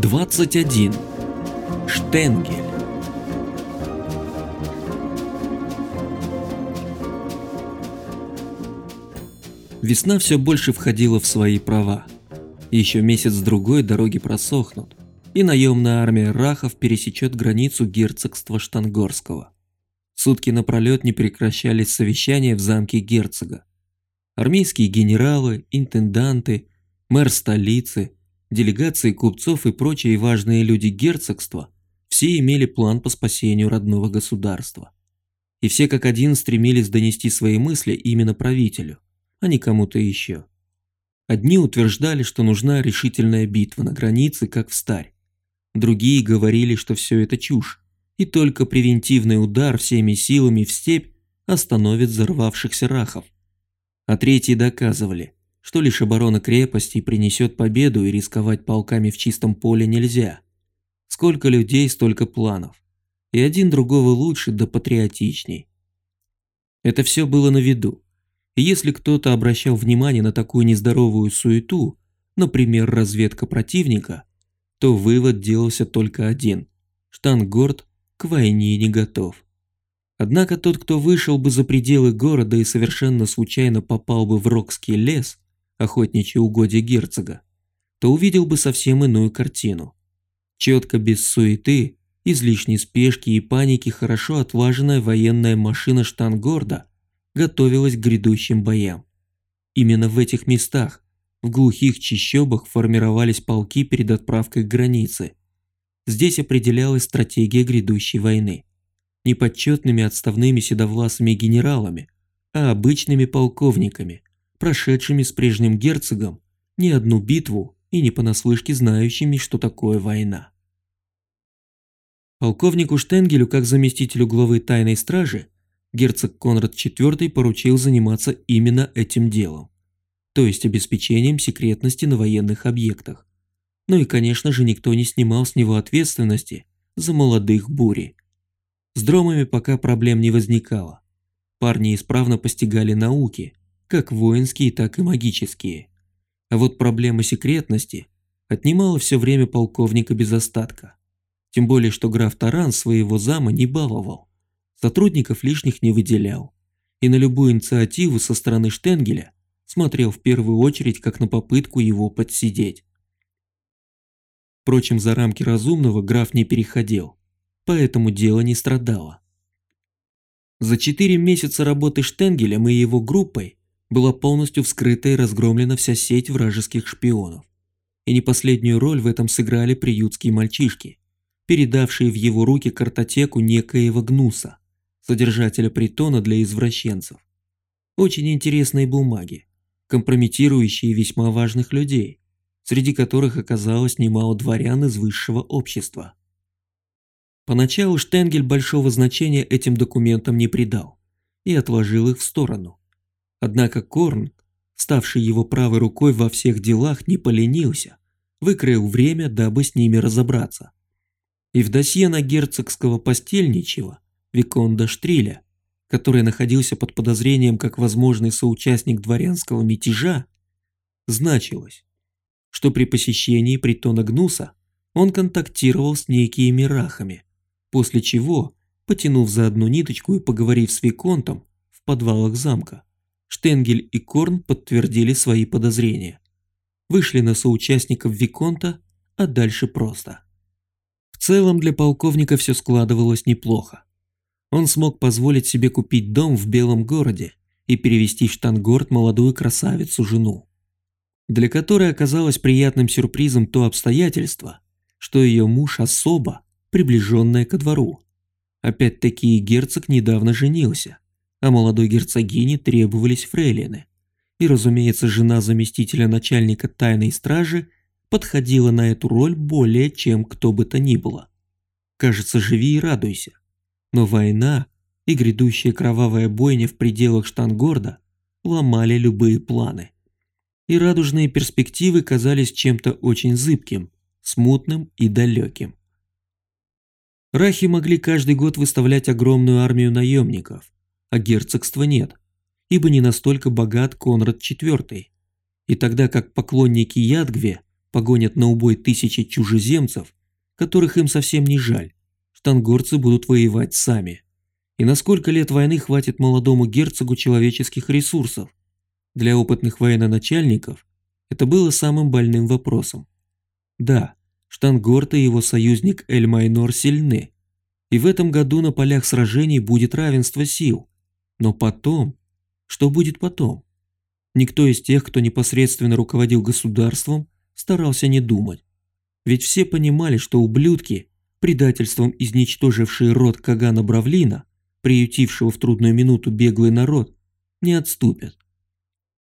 21. Штенгель. Весна все больше входила в свои права. Еще месяц-другой дороги просохнут, и наемная армия Рахов пересечет границу герцогства Штангорского. Сутки напролет не прекращались совещания в замке герцога. Армейские генералы, интенданты, мэр столицы, делегации купцов и прочие важные люди герцогства все имели план по спасению родного государства. И все как один стремились донести свои мысли именно правителю, а не кому-то еще. Одни утверждали, что нужна решительная битва на границе, как в старь. Другие говорили, что все это чушь, и только превентивный удар всеми силами в степь остановит взорвавшихся рахов. А третьи доказывали, что лишь оборона крепости принесет победу и рисковать полками в чистом поле нельзя. Сколько людей, столько планов. И один другого лучше да патриотичней. Это все было на виду. И если кто-то обращал внимание на такую нездоровую суету, например, разведка противника, то вывод делался только один – Штангорд к войне не готов. Однако тот, кто вышел бы за пределы города и совершенно случайно попал бы в Рокский лес, охотничье угодье герцога, то увидел бы совсем иную картину. Четко без суеты, излишней спешки и паники хорошо отлаженная военная машина Штангорда готовилась к грядущим боям. Именно в этих местах, в глухих чащобах формировались полки перед отправкой к границе – Здесь определялась стратегия грядущей войны. Не подчетными отставными седовласыми генералами, а обычными полковниками, прошедшими с прежним герцогом не одну битву и не понаслышке знающими, что такое война. Полковнику Штенгелю, как заместителю главы тайной стражи, герцог Конрад IV поручил заниматься именно этим делом, то есть обеспечением секретности на военных объектах. Ну и, конечно же, никто не снимал с него ответственности за молодых бури. С дромами пока проблем не возникало. Парни исправно постигали науки, как воинские, так и магические. А вот проблема секретности отнимала все время полковника без остатка. Тем более, что граф Таран своего зама не баловал, сотрудников лишних не выделял, и на любую инициативу со стороны Штенгеля смотрел в первую очередь как на попытку его подсидеть. Впрочем, за рамки разумного граф не переходил, поэтому дело не страдало. За четыре месяца работы Штенгелем и его группой была полностью вскрыта и разгромлена вся сеть вражеских шпионов. И не последнюю роль в этом сыграли приютские мальчишки, передавшие в его руки картотеку некоего Гнуса, содержателя притона для извращенцев. Очень интересные бумаги, компрометирующие весьма важных людей, среди которых оказалось немало дворян из высшего общества. Поначалу Штенгель большого значения этим документам не придал и отложил их в сторону. Однако Корн, ставший его правой рукой во всех делах, не поленился, выкроил время, дабы с ними разобраться. И в досье на герцогского постельничего, Виконда Штриля, который находился под подозрением как возможный соучастник дворянского мятежа, значилось что при посещении притона Гнуса он контактировал с некими рахами, после чего, потянув за одну ниточку и поговорив с Виконтом в подвалах замка, Штенгель и Корн подтвердили свои подозрения. Вышли на соучастников Виконта, а дальше просто. В целом для полковника все складывалось неплохо. Он смог позволить себе купить дом в Белом городе и перевести в Штангорд молодую красавицу-жену для которой оказалось приятным сюрпризом то обстоятельство, что ее муж особо, приближенная ко двору. Опять-таки герцог недавно женился, а молодой герцогине требовались фрейлины. И, разумеется, жена заместителя начальника тайной стражи подходила на эту роль более чем кто бы то ни было. Кажется, живи и радуйся. Но война и грядущая кровавая бойня в пределах Штангорда ломали любые планы и радужные перспективы казались чем-то очень зыбким, смутным и далеким. Рахи могли каждый год выставлять огромную армию наемников, а герцогства нет, ибо не настолько богат Конрад IV. И тогда как поклонники Ядгве погонят на убой тысячи чужеземцев, которых им совсем не жаль, штангорцы будут воевать сами. И на сколько лет войны хватит молодому герцогу человеческих ресурсов? Для опытных военачальников это было самым больным вопросом. Да, Штангорт и его союзник Эль-Майнор сильны, и в этом году на полях сражений будет равенство сил. Но потом... Что будет потом? Никто из тех, кто непосредственно руководил государством, старался не думать. Ведь все понимали, что ублюдки, предательством изничтожившие род Кагана Бравлина, приютившего в трудную минуту беглый народ, не отступят.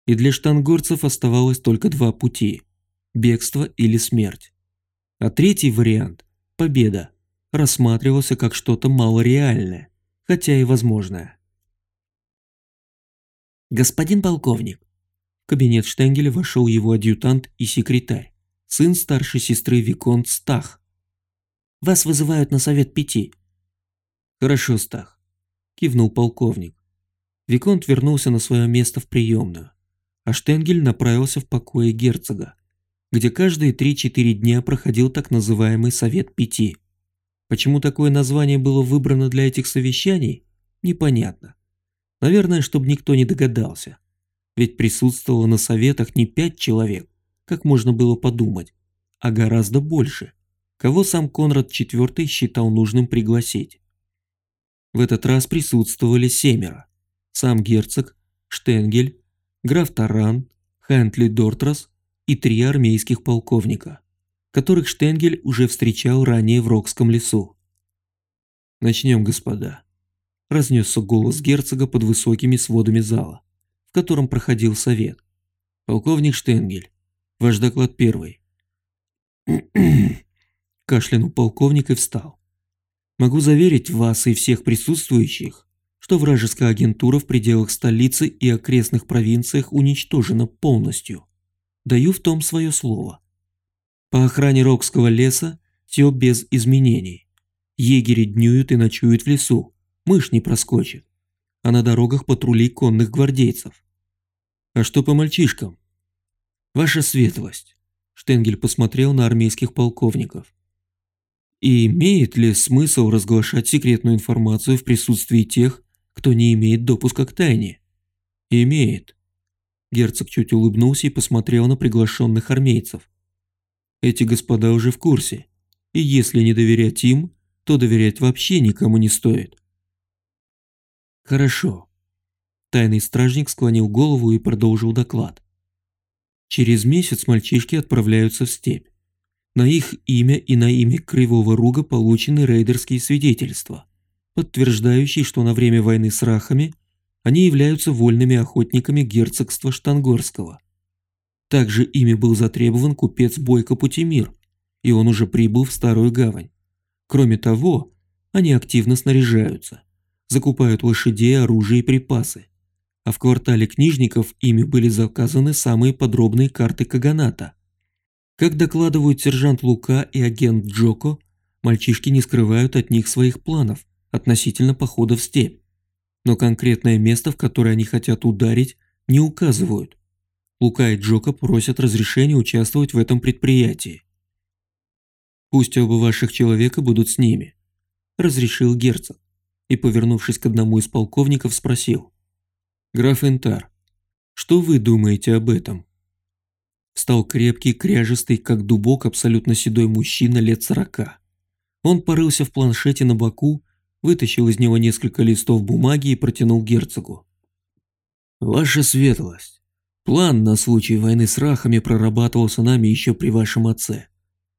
И для штангорцев оставалось только два пути – бегство или смерть. А третий вариант – победа – рассматривался как что-то малореальное, хотя и возможное. «Господин полковник!» В кабинет Штенгеля вошел его адъютант и секретарь, сын старшей сестры Виконт Стах. «Вас вызывают на совет пяти». «Хорошо, Стах», – кивнул полковник. Виконт вернулся на свое место в приемную, а Штенгель направился в покое герцога, где каждые 3-4 дня проходил так называемый Совет Пяти. Почему такое название было выбрано для этих совещаний, непонятно. Наверное, чтобы никто не догадался. Ведь присутствовало на советах не пять человек, как можно было подумать, а гораздо больше, кого сам Конрад IV считал нужным пригласить. В этот раз присутствовали семеро. Сам герцог, Штенгель, граф Таран, Хентли Дортрас и три армейских полковника, которых Штенгель уже встречал ранее в Рокском лесу. «Начнем, господа», – разнесся голос герцога под высокими сводами зала, в котором проходил совет. «Полковник Штенгель, ваш доклад первый». Кашлянул полковник и встал. «Могу заверить вас и всех присутствующих, что вражеская агентура в пределах столицы и окрестных провинциях уничтожена полностью. Даю в том свое слово. По охране Рокского леса все без изменений. Егери днюют и ночуют в лесу, мышь не проскочит. А на дорогах патрули конных гвардейцев. А что по мальчишкам? Ваша светлость. Штенгель посмотрел на армейских полковников. И имеет ли смысл разглашать секретную информацию в присутствии тех, кто не имеет допуска к тайне? Имеет. Герцог чуть улыбнулся и посмотрел на приглашенных армейцев. Эти господа уже в курсе, и если не доверять им, то доверять вообще никому не стоит. Хорошо. Тайный стражник склонил голову и продолжил доклад. Через месяц мальчишки отправляются в степь. На их имя и на имя Кривого Руга получены рейдерские свидетельства, подтверждающие, что на время войны с рахами – они являются вольными охотниками герцогства Штангорского. Также ими был затребован купец Бойко Путемир, и он уже прибыл в Старую Гавань. Кроме того, они активно снаряжаются, закупают лошадей, оружие и припасы. А в квартале книжников ими были заказаны самые подробные карты Каганата. Как докладывают сержант Лука и агент Джоко, мальчишки не скрывают от них своих планов относительно похода в степь но конкретное место, в которое они хотят ударить, не указывают. Лука и Джока просят разрешения участвовать в этом предприятии. «Пусть оба ваших человека будут с ними», – разрешил герцог и, повернувшись к одному из полковников, спросил. «Граф Интар, что вы думаете об этом?» Встал крепкий, кряжестый, как дубок, абсолютно седой мужчина лет сорока. Он порылся в планшете на боку вытащил из него несколько листов бумаги и протянул герцогу. «Ваша светлость, план на случай войны с рахами прорабатывался нами еще при вашем отце,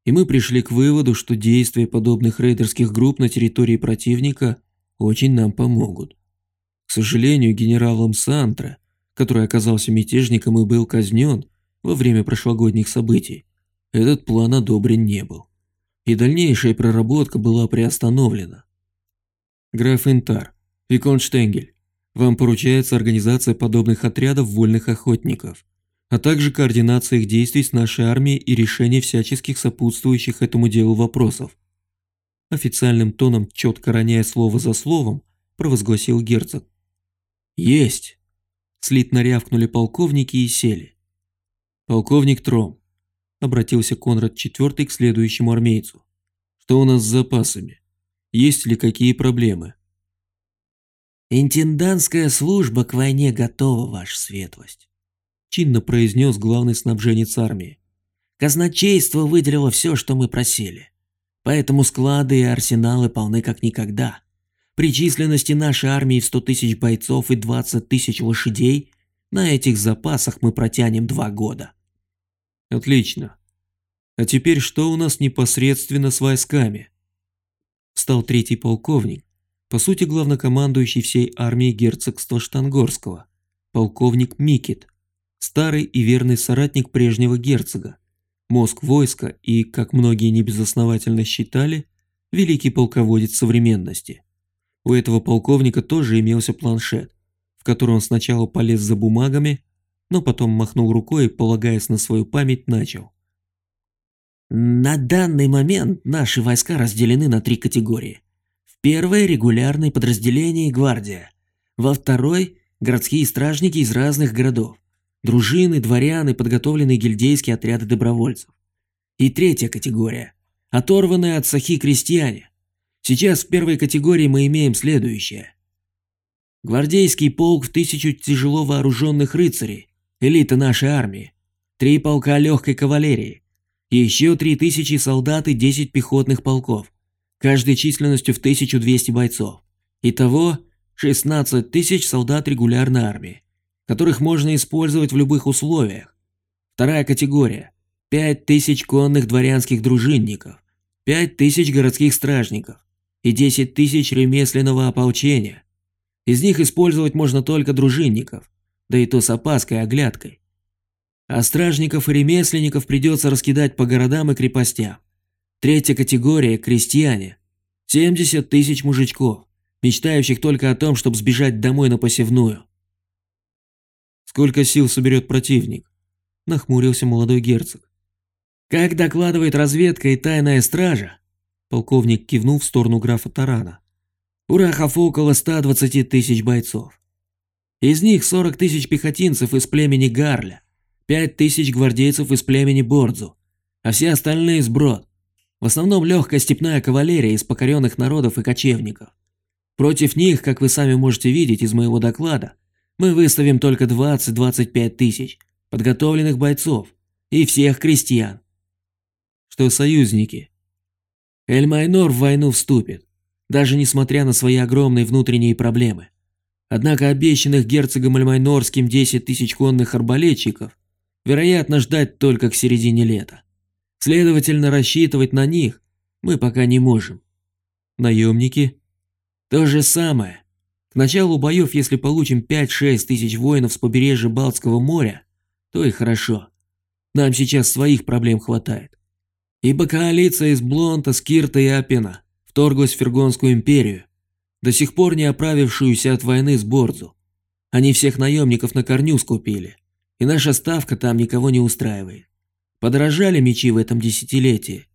и мы пришли к выводу, что действия подобных рейдерских групп на территории противника очень нам помогут. К сожалению, генералом Сантра, который оказался мятежником и был казнен во время прошлогодних событий, этот план одобрен не был, и дальнейшая проработка была приостановлена. Граф Интар, Викон Штенгель, вам поручается организация подобных отрядов вольных охотников, а также координация их действий с нашей армией и решение всяческих сопутствующих этому делу вопросов. Официальным тоном, четко роняя слово за словом, провозгласил герцог. «Есть!» Слитно рявкнули полковники и сели. «Полковник Тром, Обратился Конрад IV к следующему армейцу. Что у нас с запасами? Есть ли какие проблемы? «Интендантская служба к войне готова, ваша светлость», – чинно произнес главный снабженец армии. «Казначейство выделило все, что мы просили, поэтому склады и арсеналы полны как никогда. При численности нашей армии в 100 тысяч бойцов и 20 тысяч лошадей на этих запасах мы протянем два года». «Отлично. А теперь что у нас непосредственно с войсками?» Стал третий полковник, по сути главнокомандующий всей армией герцогства Штангорского, полковник Микит, старый и верный соратник прежнего герцога, мозг войска и, как многие небезосновательно считали, великий полководец современности. У этого полковника тоже имелся планшет, в который он сначала полез за бумагами, но потом махнул рукой и, полагаясь на свою память, начал. На данный момент наши войска разделены на три категории. В первой – регулярные подразделения и гвардия. Во второй – городские стражники из разных городов. Дружины, дворяны, подготовленные гильдейские отряды добровольцев. И третья категория – оторванные от сахи крестьяне. Сейчас в первой категории мы имеем следующее. Гвардейский полк в тысячу тяжело вооруженных рыцарей, элита нашей армии. Три полка легкой кавалерии. Еще три тысячи солдат и 10 пехотных полков каждой численностью в 1200 бойцов. Итого 16 тысяч солдат регулярной армии, которых можно использовать в любых условиях. Вторая категория – 5 тысяч конных дворянских дружинников, 5 тысяч городских стражников и 10 тысяч ремесленного ополчения. Из них использовать можно только дружинников, да и то с опаской и оглядкой. А стражников и ремесленников придется раскидать по городам и крепостям. Третья категория – крестьяне. 70 тысяч мужичков, мечтающих только о том, чтобы сбежать домой на посевную. «Сколько сил соберет противник?» – нахмурился молодой герцог. «Как докладывает разведка и тайная стража», – полковник кивнул в сторону графа Тарана, – «у Рахов около 120 тысяч бойцов. Из них 40 тысяч пехотинцев из племени Гарля, 5 тысяч гвардейцев из племени Бордзу, а все остальные сброд. В основном легкая степная кавалерия из покоренных народов и кочевников. Против них, как вы сами можете видеть из моего доклада, мы выставим только 20-25 тысяч подготовленных бойцов и всех крестьян. Что союзники? Эль-Майнор в войну вступит, даже несмотря на свои огромные внутренние проблемы. Однако обещанных герцогом Эльмайнорским 10 тысяч конных арбалетчиков вероятно ждать только к середине лета. Следовательно, рассчитывать на них мы пока не можем. Наемники? То же самое. Началу боев, если получим 5-6 тысяч воинов с побережья Балтского моря, то и хорошо. Нам сейчас своих проблем хватает. Ибо коалиция из Блонта, Скирта и Апина вторглась в Фергонскую империю, до сих пор не оправившуюся от войны с Борзу. Они всех наемников на корню скупили, и наша ставка там никого не устраивает. Подорожали мечи в этом десятилетии.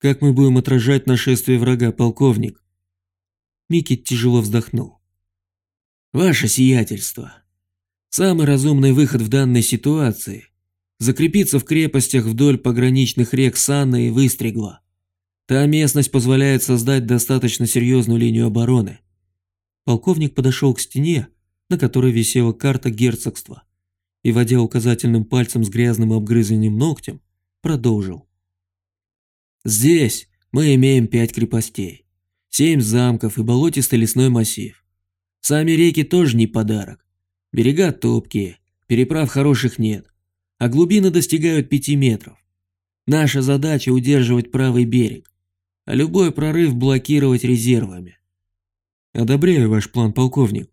Как мы будем отражать нашествие врага, полковник? Микки тяжело вздохнул. Ваше сиятельство. Самый разумный выход в данной ситуации – закрепиться в крепостях вдоль пограничных рек Санна и Выстригла. Та местность позволяет создать достаточно серьезную линию обороны. Полковник подошел к стене, на которой висела карта герцогства и, водя указательным пальцем с грязным обгрызанным ногтем, продолжил. «Здесь мы имеем пять крепостей, семь замков и болотистый лесной массив. Сами реки тоже не подарок. Берега топкие, переправ хороших нет, а глубины достигают пяти метров. Наша задача удерживать правый берег, а любой прорыв блокировать резервами. Одобряю ваш план, полковник.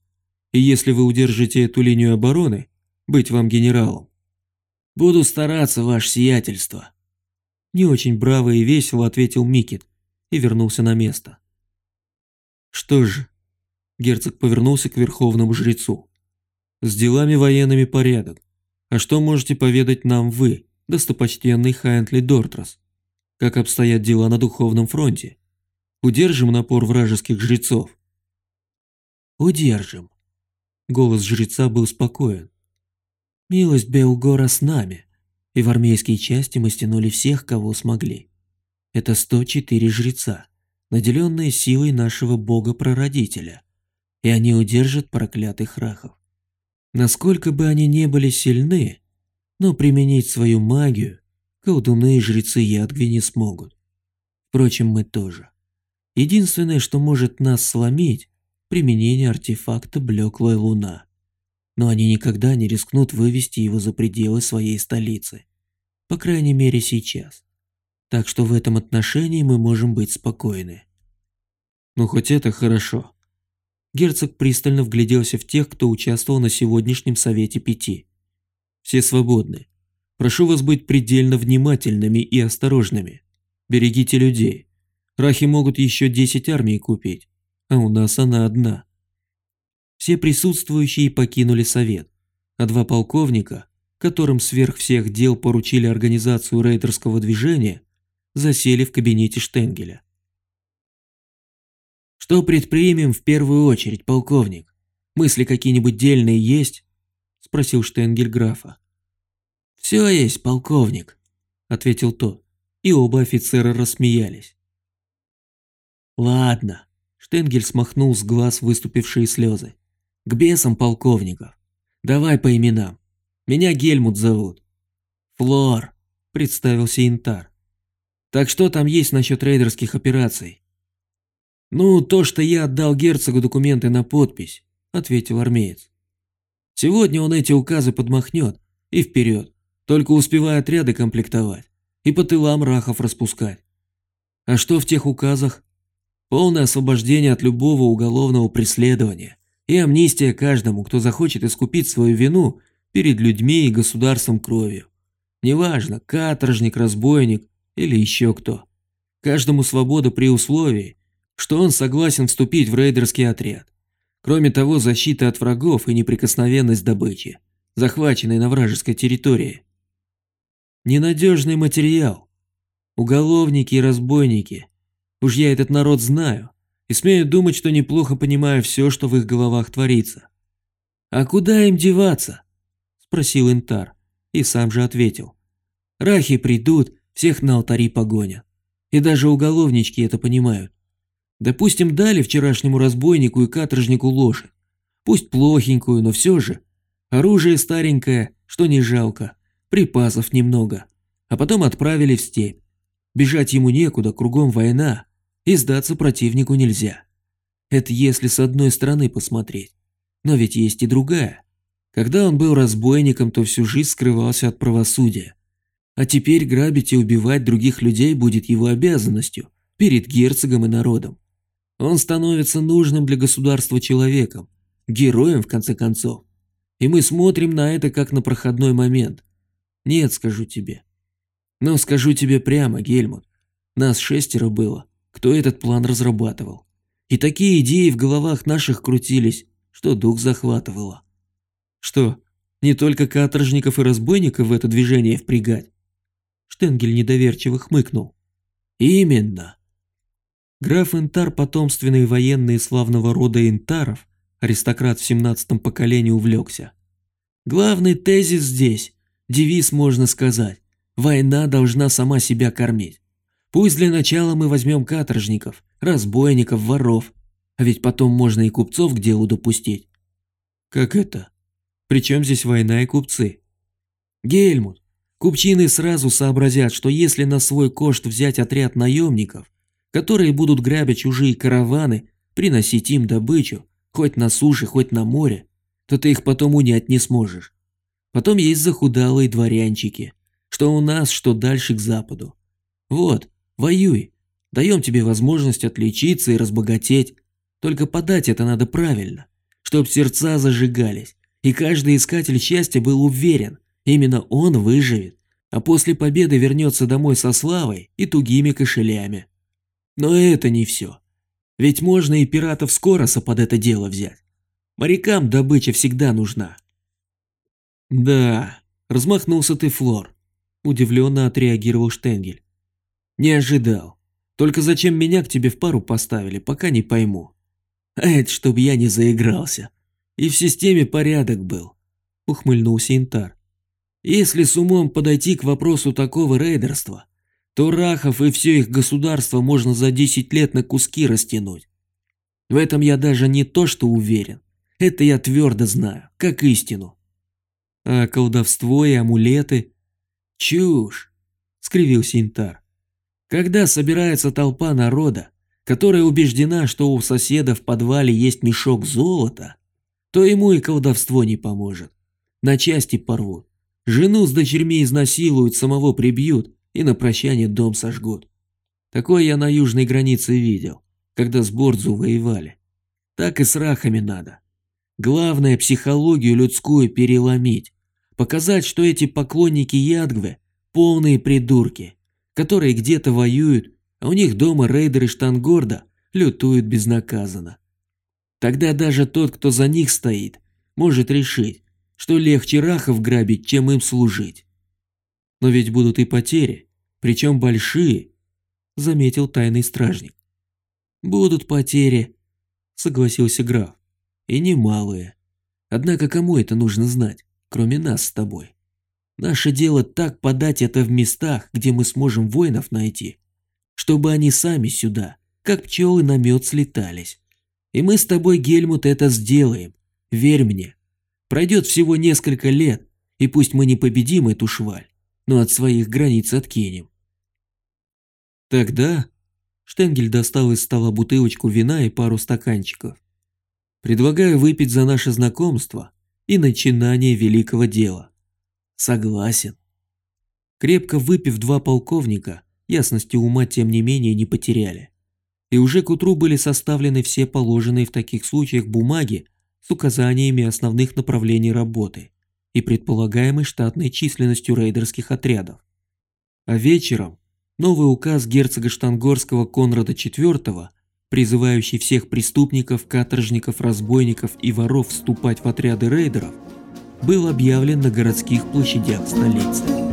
И если вы удержите эту линию обороны, быть вам генералом. Буду стараться, ваше сиятельство. Не очень браво и весело ответил Микит и вернулся на место. Что же, герцог повернулся к верховному жрецу. С делами военными порядок. А что можете поведать нам вы, достопочтенный Хайнтли Дортрас? Как обстоят дела на духовном фронте? Удержим напор вражеских жрецов? Удержим. Голос жреца был спокоен. Милость Белгора с нами. и в армейские части мы стянули всех, кого смогли. Это 104 жреца, наделенные силой нашего бога-прародителя, и они удержат проклятых рахов. Насколько бы они не были сильны, но применить свою магию колдуны и жрецы Ядгви не смогут. Впрочем, мы тоже. Единственное, что может нас сломить, применение артефакта Блеклая Луна. Но они никогда не рискнут вывести его за пределы своей столицы. По крайней мере сейчас. Так что в этом отношении мы можем быть спокойны. Ну хоть это хорошо. Герцог пристально вгляделся в тех, кто участвовал на сегодняшнем Совете Пяти. Все свободны. Прошу вас быть предельно внимательными и осторожными. Берегите людей. Рахи могут еще 10 армий купить, а у нас она одна. Все присутствующие покинули совет, а два полковника, которым сверх всех дел поручили организацию рейдерского движения, засели в кабинете Штенгеля. «Что предпримем в первую очередь, полковник? Мысли какие-нибудь дельные есть?» – спросил Штенгель графа. «Все есть, полковник», – ответил тот, и оба офицера рассмеялись. «Ладно», – Штенгель смахнул с глаз выступившие слезы. «К бесам полковников. Давай по именам. Меня Гельмут зовут». «Флор», – представился Интар. «Так что там есть насчет рейдерских операций?» «Ну, то, что я отдал герцогу документы на подпись», – ответил армеец. «Сегодня он эти указы подмахнет и вперед, только успевая отряды комплектовать и по тылам рахов распускать. А что в тех указах? Полное освобождение от любого уголовного преследования и амнистия каждому, кто захочет искупить свою вину перед людьми и государством кровью. Неважно, каторжник, разбойник или еще кто. Каждому свобода при условии, что он согласен вступить в рейдерский отряд. Кроме того, защита от врагов и неприкосновенность добычи, захваченной на вражеской территории. Ненадежный материал. Уголовники и разбойники Уж я этот народ знаю, и смею думать, что неплохо понимаю все, что в их головах творится. «А куда им деваться?» – спросил Интар, и сам же ответил. «Рахи придут, всех на алтари погонят. И даже уголовнички это понимают. Допустим, дали вчерашнему разбойнику и каторжнику лошадь. Пусть плохенькую, но все же. Оружие старенькое, что не жалко, припасов немного. А потом отправили в степь. Бежать ему некуда, кругом война, и сдаться противнику нельзя. Это если с одной стороны посмотреть. Но ведь есть и другая. Когда он был разбойником, то всю жизнь скрывался от правосудия. А теперь грабить и убивать других людей будет его обязанностью перед герцогом и народом. Он становится нужным для государства человеком, героем в конце концов. И мы смотрим на это как на проходной момент. Нет, скажу тебе. Но скажу тебе прямо, Гельмут, нас шестеро было кто этот план разрабатывал. И такие идеи в головах наших крутились, что дух захватывало. Что, не только каторжников и разбойников в это движение впрягать? Штенгель недоверчиво хмыкнул. Именно. Граф Интар, потомственный военный славного рода Интаров, аристократ в семнадцатом поколении увлекся. Главный тезис здесь, девиз можно сказать, война должна сама себя кормить. Пусть для начала мы возьмем каторжников, разбойников, воров, а ведь потом можно и купцов к делу допустить. Как это? Причем здесь война и купцы? Гельмут, купчины сразу сообразят, что если на свой кошт взять отряд наемников, которые будут грабить чужие караваны, приносить им добычу, хоть на суше, хоть на море, то ты их потом унять не сможешь. Потом есть захудалые дворянчики, что у нас, что дальше к западу. Вот, Воюй. Даем тебе возможность отличиться и разбогатеть. Только подать это надо правильно, чтоб сердца зажигались, и каждый искатель счастья был уверен, именно он выживет, а после победы вернется домой со славой и тугими кошелями. Но это не все. Ведь можно и пиратов Скороса под это дело взять. Морякам добыча всегда нужна. Да, размахнулся ты, Флор. Удивленно отреагировал Штенгель. Не ожидал. Только зачем меня к тебе в пару поставили, пока не пойму. А это чтоб я не заигрался. И в системе порядок был. Ухмыльнулся Интар. Если с умом подойти к вопросу такого рейдерства, то Рахов и все их государство можно за 10 лет на куски растянуть. В этом я даже не то что уверен, это я твердо знаю, как истину. А колдовство и амулеты? Чушь, скривился Интар. Когда собирается толпа народа, которая убеждена, что у соседа в подвале есть мешок золота, то ему и колдовство не поможет. На части порвут. Жену с дочерьми изнасилуют, самого прибьют и на прощание дом сожгут. Такое я на южной границе видел, когда с Бордзу воевали. Так и с рахами надо. Главное психологию людскую переломить. Показать, что эти поклонники Ядгве – полные придурки, которые где-то воюют, а у них дома рейдеры Штангорда лютуют безнаказанно. Тогда даже тот, кто за них стоит, может решить, что легче рахов грабить, чем им служить. Но ведь будут и потери, причем большие, заметил тайный стражник. Будут потери, согласился граф, и немалые. Однако кому это нужно знать, кроме нас с тобой? Наше дело так подать это в местах, где мы сможем воинов найти, чтобы они сами сюда, как пчелы на мед слетались. И мы с тобой, Гельмут, это сделаем. Верь мне. Пройдет всего несколько лет, и пусть мы не победим эту шваль, но от своих границ откинем. Тогда Штенгель достал из стола бутылочку вина и пару стаканчиков. Предлагаю выпить за наше знакомство и начинание великого дела. Согласен. Крепко выпив два полковника, ясности ума тем не менее не потеряли и уже к утру были составлены все положенные в таких случаях бумаги с указаниями основных направлений работы и предполагаемой штатной численностью рейдерских отрядов. А вечером новый указ герцога Штангорского Конрада IV, призывающий всех преступников, каторжников, разбойников и воров вступать в отряды рейдеров, был объявлен на городских площадях столицы.